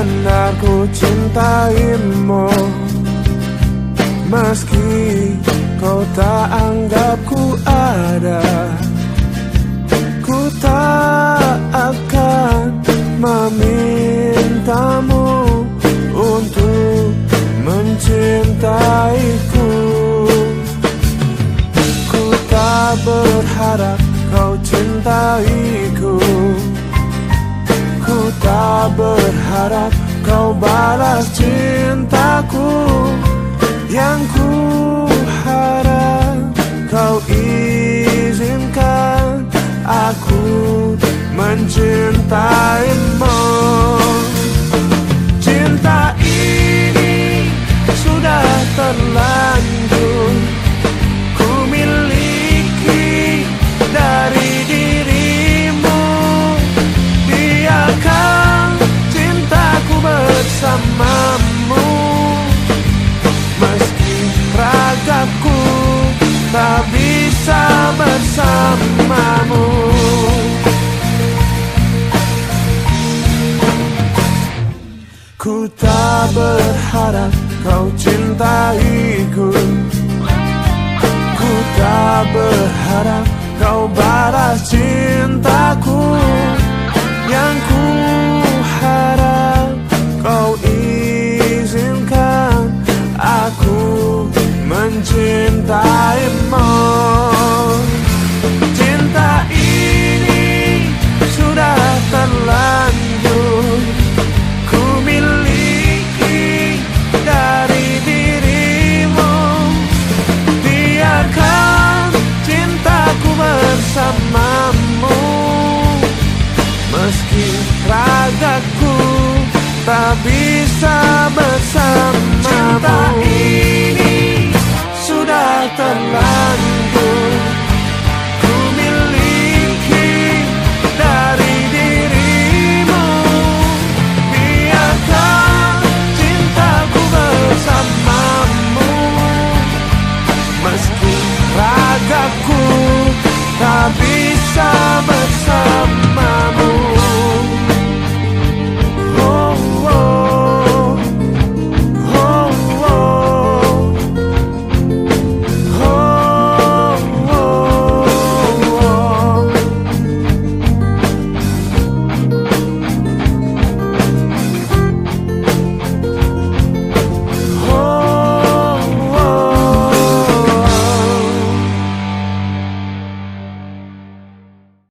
benar ku cintaimu. Meski kau tak anggap ku ada Ku tak akan memintamu Untuk mencintaiku. Ku tak berharap kau cintaiku tak berharap kau balas cintaku. Yang ku harap kau izinkan Aku mencintaimu Ku tak berharap kau cintaiku Ku. Tak berharap kau balas cintaku. Yang ku harap kau izinkan Aku mencintaimu. bisa bersamamu. Cinta ini sudah terlanjur.